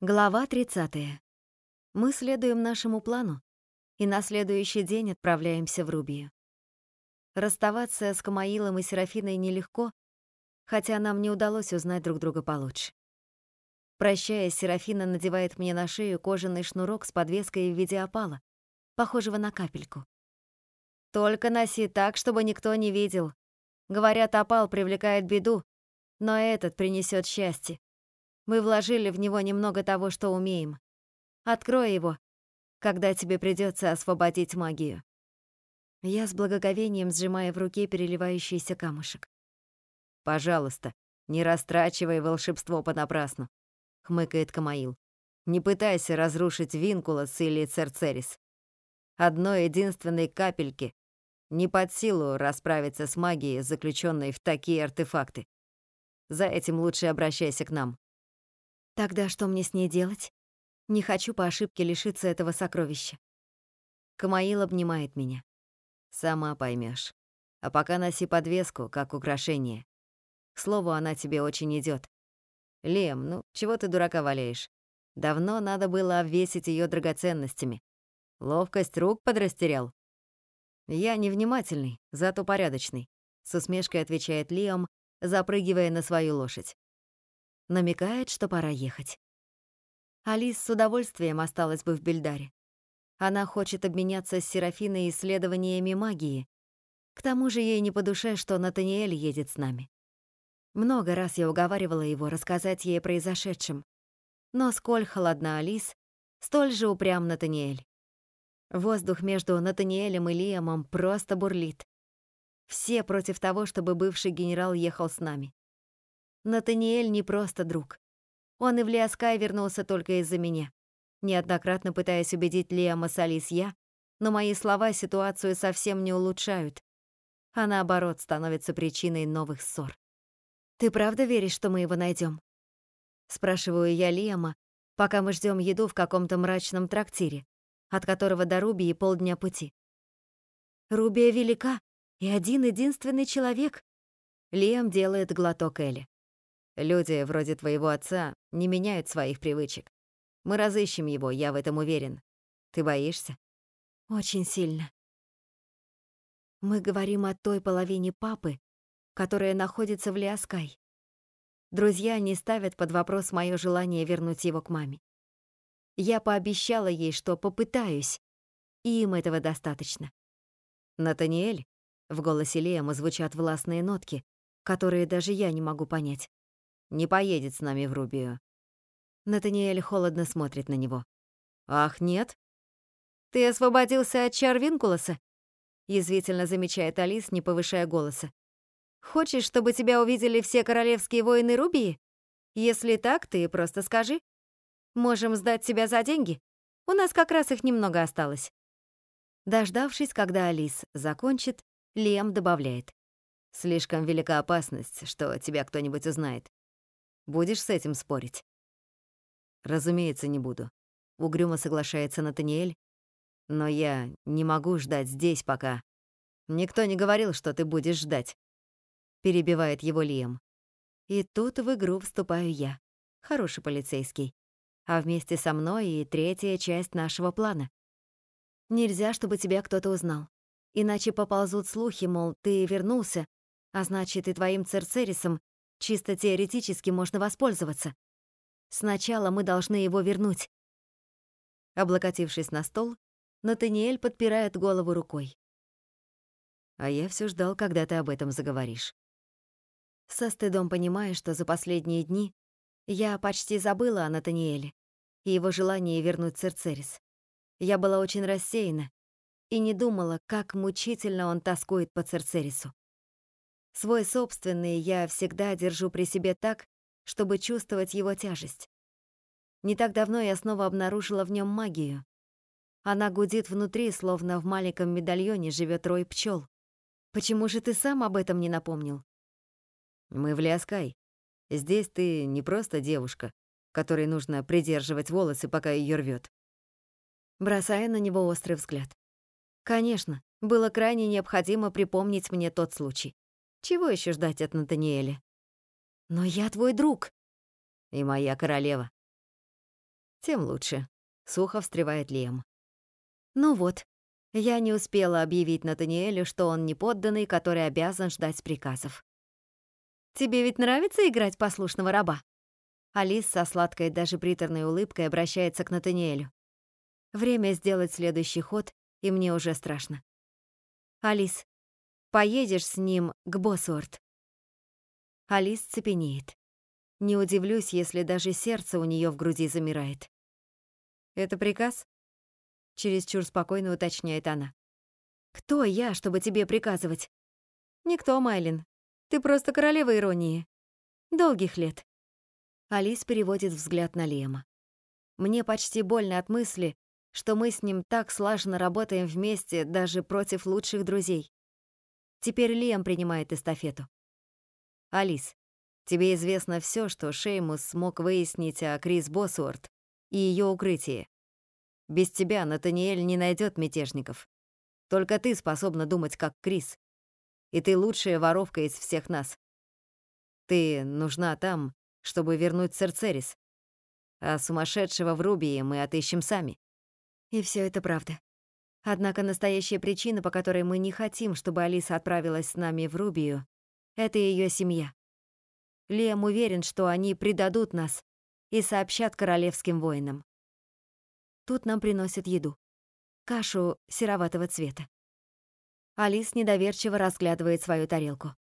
Глава 30. Мы следуем нашему плану и на следующий день отправляемся в Рубию. Расставаться с Камаилом и Серафиной нелегко, хотя нам не удалось узнать друг друга получше. Прощаясь, Серафина надевает мне на шею кожаный шнурок с подвеской в виде опала, похожего на капельку. «Только носи так, чтобы никто не видел. Говорят, опал привлекает беду, но этот принесет счастье. Мы вложили в него немного того, что умеем. Открой его, когда тебе придется освободить магию. Я с благоговением сжимаю в руке переливающийся камушек. Пожалуйста, не растрачивай волшебство понапрасну, хмыкает Камаил. Не пытайся разрушить Винкулос или Церцерис. Одной единственной капельки не под силу расправиться с магией, заключенной в такие артефакты. За этим лучше обращайся к нам. Тогда что мне с ней делать? Не хочу по ошибке лишиться этого сокровища. Камаил обнимает меня. Сама поймешь. А пока носи подвеску, как украшение. К слову, она тебе очень идет. Лем, ну чего ты дурака валяешь? Давно надо было обвесить ее драгоценностями. Ловкость рук подрастерял. Я невнимательный, зато порядочный, с усмешкой отвечает Лиам, запрыгивая на свою лошадь намекает, что пора ехать. Алис с удовольствием осталась бы в Бельдаре. Она хочет обменяться с Серафиной исследованиями магии. К тому же ей не по душе, что Натаниэль едет с нами. Много раз я уговаривала его рассказать ей о произошедшем. Но сколь холодна Алис, столь же упрям Натаниэль. Воздух между Натаниэлем и Лиамом просто бурлит. Все против того, чтобы бывший генерал ехал с нами. Натаниэль не просто друг. Он и в Лиаскай вернулся только из-за меня. Неоднократно пытаясь убедить Лиама Салис я, но мои слова ситуацию совсем не улучшают, а наоборот становятся причиной новых ссор. «Ты правда веришь, что мы его найдем? Спрашиваю я Лиама, пока мы ждем еду в каком-то мрачном трактире, от которого до Рубии полдня пути. Рубия велика, и один-единственный человек. Лиам делает глоток Эли. Люди вроде твоего отца не меняют своих привычек. Мы разыщем его, я в этом уверен. Ты боишься? Очень сильно. Мы говорим о той половине папы, которая находится в Лиаскай. Друзья не ставят под вопрос моё желание вернуть его к маме. Я пообещала ей, что попытаюсь, и им этого достаточно. Натаниэль, в голосе Лема звучат властные нотки, которые даже я не могу понять не поедет с нами в Рубию». Натаниэль холодно смотрит на него. «Ах, нет?» «Ты освободился от чар Винкулоса?» Язвительно замечает Алис, не повышая голоса. «Хочешь, чтобы тебя увидели все королевские воины Рубии? Если так, ты просто скажи. Можем сдать тебя за деньги. У нас как раз их немного осталось». Дождавшись, когда Алис закончит, Лем добавляет. «Слишком велика опасность, что тебя кто-нибудь узнает. Будешь с этим спорить? Разумеется, не буду. Угрюмо соглашается Натаниэль. Но я не могу ждать здесь пока. Никто не говорил, что ты будешь ждать. Перебивает его Лиам. И тут в игру вступаю я. Хороший полицейский. А вместе со мной и третья часть нашего плана. Нельзя, чтобы тебя кто-то узнал. Иначе поползут слухи, мол, ты вернулся, а значит и твоим Церцерисом Чисто теоретически можно воспользоваться. Сначала мы должны его вернуть. Облокотившись на стол, Натаниэль подпирает голову рукой. А я все ждал, когда ты об этом заговоришь. Со стыдом понимая, что за последние дни я почти забыла о Натаниэле и его желании вернуть Церцерис. Я была очень рассеяна и не думала, как мучительно он тоскует по Церцерису. Свой собственный я всегда держу при себе так, чтобы чувствовать его тяжесть. Не так давно я снова обнаружила в нем магию. Она гудит внутри, словно в маленьком медальоне живет рой пчел. Почему же ты сам об этом не напомнил? Мы в Лиаскай. Здесь ты не просто девушка, которой нужно придерживать волосы, пока ее рвет. Бросая на него острый взгляд. Конечно, было крайне необходимо припомнить мне тот случай. Чего еще ждать от Натаниэля? Но я твой друг. И моя королева. Тем лучше. Сухо встревает Лем. Ну вот, я не успела объявить Натаниэлю, что он не подданный, который обязан ждать приказов. «Тебе ведь нравится играть послушного раба?» Алис со сладкой, даже приторной улыбкой обращается к Натаниэлю. Время сделать следующий ход, и мне уже страшно. «Алис, поедешь с ним к Боссуорт?» Алис цепенеет. Не удивлюсь, если даже сердце у нее в груди замирает. «Это приказ?» Чересчур спокойно уточняет она. «Кто я, чтобы тебе приказывать?» «Никто, Майлин. Ты просто королева иронии. Долгих лет». Алис переводит взгляд на Лема. Мне почти больно от мысли, что мы с ним так слаженно работаем вместе даже против лучших друзей. Теперь Лем принимает эстафету. Алис, тебе известно все, что Шеймус смог выяснить о Крис Босуорт и ее укрытии. Без тебя Натаниэль не найдет мятежников. Только ты способна думать как Крис. И ты лучшая воровка из всех нас. Ты нужна там, чтобы вернуть Церцерис. А сумасшедшего в Рубии мы отыщем сами. И все это правда. Однако настоящая причина, по которой мы не хотим, чтобы Алиса отправилась с нами в Рубию, это ее семья. Лем уверен, что они предадут нас и сообщат королевским воинам. Тут нам приносят еду. Кашу сероватого цвета. Алис недоверчиво разглядывает свою тарелку.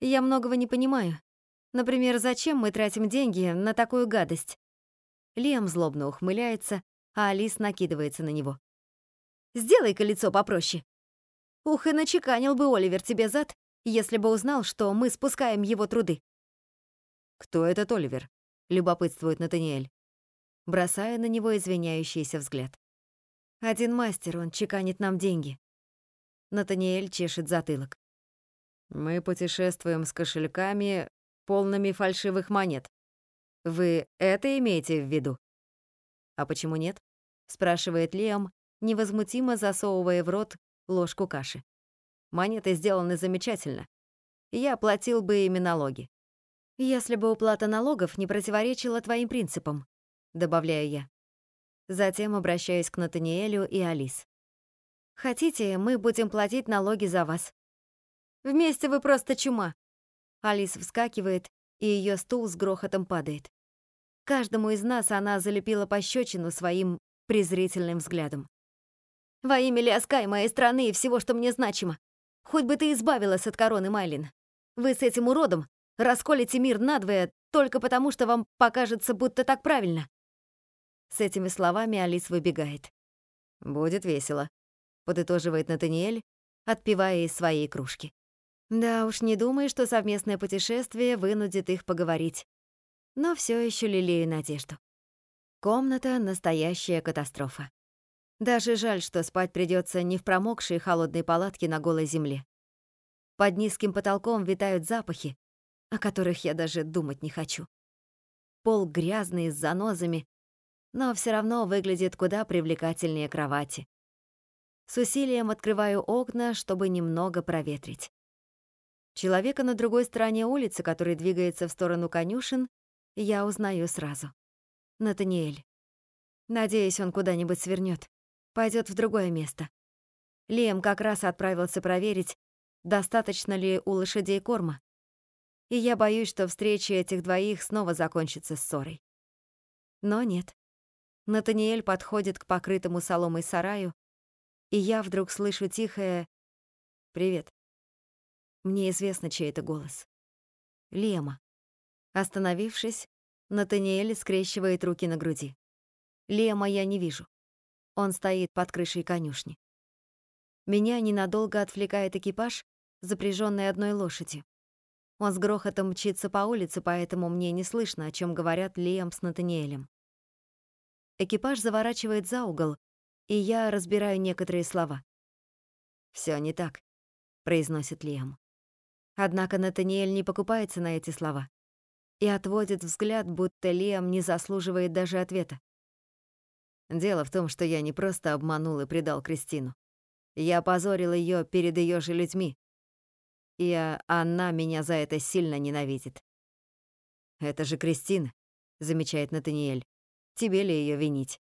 Я многого не понимаю. Например, зачем мы тратим деньги на такую гадость? Лем злобно ухмыляется, а Алис накидывается на него. «Сделай-ка лицо попроще. Ух, и начеканил бы Оливер тебе зад, если бы узнал, что мы спускаем его труды». «Кто этот Оливер?» — любопытствует Натаниэль, бросая на него извиняющийся взгляд. «Один мастер, он чеканит нам деньги». Натаниэль чешет затылок. «Мы путешествуем с кошельками, полными фальшивых монет. Вы это имеете в виду? А почему нет? спрашивает Лиам, невозмутимо засовывая в рот ложку каши. Монеты сделаны замечательно. Я платил бы ими налоги. Если бы уплата налогов не противоречила твоим принципам, добавляю я. Затем обращаюсь к Натаниэлю и Алис. Хотите, мы будем платить налоги за вас. Вместе вы просто чума. Алис вскакивает, и ее стул с грохотом падает. Каждому из нас она залепила пощечину своим презрительным взглядом. «Во имя Лиаска и моей страны и всего, что мне значимо, хоть бы ты избавилась от короны, Майлин. Вы с этим уродом расколите мир надвое только потому, что вам покажется, будто так правильно». С этими словами Алис выбегает. «Будет весело», — подытоживает Натаниэль, отпивая из своей кружки. Да уж, не думаю, что совместное путешествие вынудит их поговорить. Но все еще лелею надежду. Комната — настоящая катастрофа. Даже жаль, что спать придется не в промокшей холодной палатке на голой земле. Под низким потолком витают запахи, о которых я даже думать не хочу. Пол грязный, с занозами, но все равно выглядит куда привлекательнее кровати. С усилием открываю окна, чтобы немного проветрить. Человека на другой стороне улицы, который двигается в сторону конюшен, я узнаю сразу. Натаниэль. Надеюсь, он куда-нибудь свернет, пойдет в другое место. Лиам как раз отправился проверить, достаточно ли у лошадей корма. И я боюсь, что встреча этих двоих снова закончится ссорой. Но нет. Натаниэль подходит к покрытому соломой сараю, и я вдруг слышу тихое «Привет». Мне известно, чей это голос. Лема. Остановившись, Натаниэль скрещивает руки на груди. Лема я не вижу. Он стоит под крышей конюшни. Меня ненадолго отвлекает экипаж, запряженный одной лошадью. Он с грохотом мчится по улице, поэтому мне не слышно, о чем говорят Лиам с Натаниэлем. Экипаж заворачивает за угол, и я разбираю некоторые слова. Все не так», — произносит Лиам. Однако Натаниэль не покупается на эти слова и отводит взгляд, будто Лиам не заслуживает даже ответа. Дело в том, что я не просто обманул и предал Кристину. Я опозорил ее перед ее же людьми. И она меня за это сильно ненавидит. «Это же Кристина», — замечает Натаниэль. Тебе ли ее винить?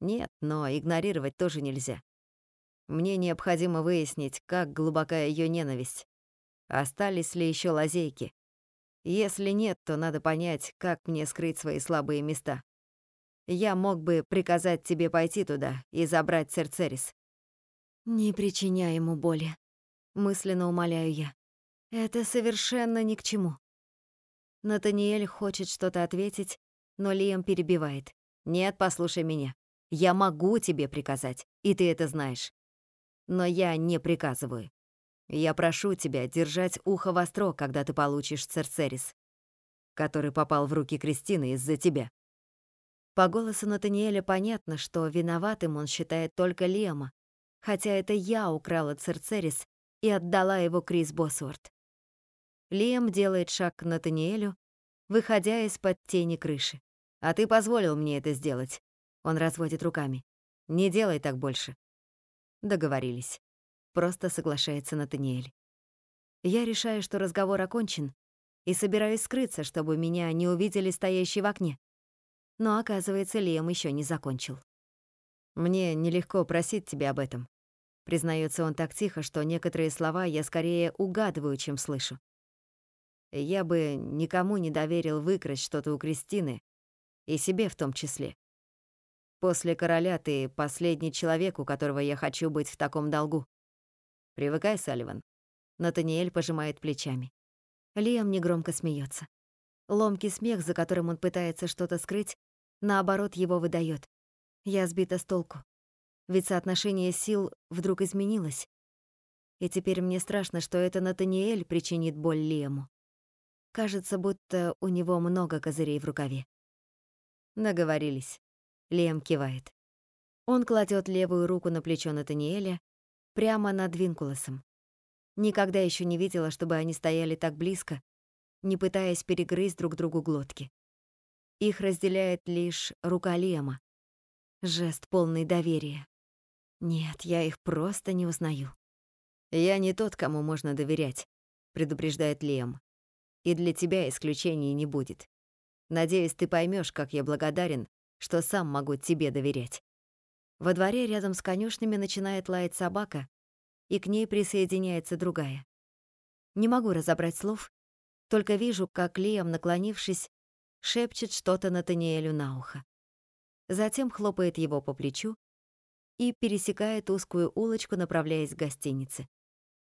Нет, но игнорировать тоже нельзя. Мне необходимо выяснить, как глубока ее ненависть. Остались ли еще лазейки? Если нет, то надо понять, как мне скрыть свои слабые места. Я мог бы приказать тебе пойти туда и забрать Церцерис. Не причиняй ему боли, мысленно умоляю я. Это совершенно ни к чему. Натаниэль хочет что-то ответить, но Лиам перебивает. Нет, послушай меня. Я могу тебе приказать, и ты это знаешь. Но я не приказываю. Я прошу тебя держать ухо востро, когда ты получишь Церцерис, который попал в руки Кристины из-за тебя. По голосу Натаниэля понятно, что виноватым он считает только Лема, хотя это я украла Церцерис и отдала его Крис Босворт. Лем делает шаг к Натаниэлю, выходя из-под тени крыши. «А ты позволил мне это сделать». Он разводит руками. «Не делай так больше». Договорились. Просто соглашается Натаниэль. Я решаю, что разговор окончен, и собираюсь скрыться, чтобы меня не увидели стоящий в окне. Но оказывается, Лем еще не закончил. Мне нелегко просить тебя об этом. Признается он так тихо, что некоторые слова я скорее угадываю, чем слышу. Я бы никому не доверил выкрасть что-то у Кристины, и себе в том числе. После короля ты последний человек, у которого я хочу быть в таком долгу. Привыкай, Салливан. Натаниэль пожимает плечами. Лиам негромко смеется. Ломкий смех, за которым он пытается что-то скрыть, наоборот его выдает. Я сбита с толку. Ведь соотношение сил вдруг изменилось. И теперь мне страшно, что это Натаниэль причинит боль Лиаму. Кажется, будто у него много козырей в рукаве. Наговорились. Лем кивает. Он кладет левую руку на плечо Натаниэля, прямо над Винкулосом. Никогда еще не видела, чтобы они стояли так близко, не пытаясь перегрызть друг другу глотки. Их разделяет лишь рука Лема. Жест полный доверия. Нет, я их просто не узнаю. «Я не тот, кому можно доверять», — предупреждает Лем. «И для тебя исключений не будет. Надеюсь, ты поймешь, как я благодарен, что сам могу тебе доверять». Во дворе рядом с конюшнями начинает лаять собака, и к ней присоединяется другая. Не могу разобрать слов, только вижу, как Лиам, наклонившись, шепчет что-то Натаниэлю на ухо. Затем хлопает его по плечу и пересекает узкую улочку, направляясь к гостинице.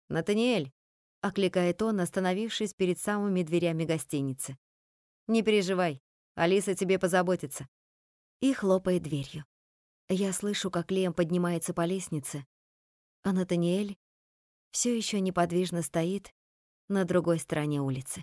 «Натаниэль!» — окликает он, остановившись перед самыми дверями гостиницы. «Не переживай, Алиса тебе позаботится». И хлопает дверью. Я слышу, как Лем поднимается по лестнице, а Натаниэль все еще неподвижно стоит на другой стороне улицы.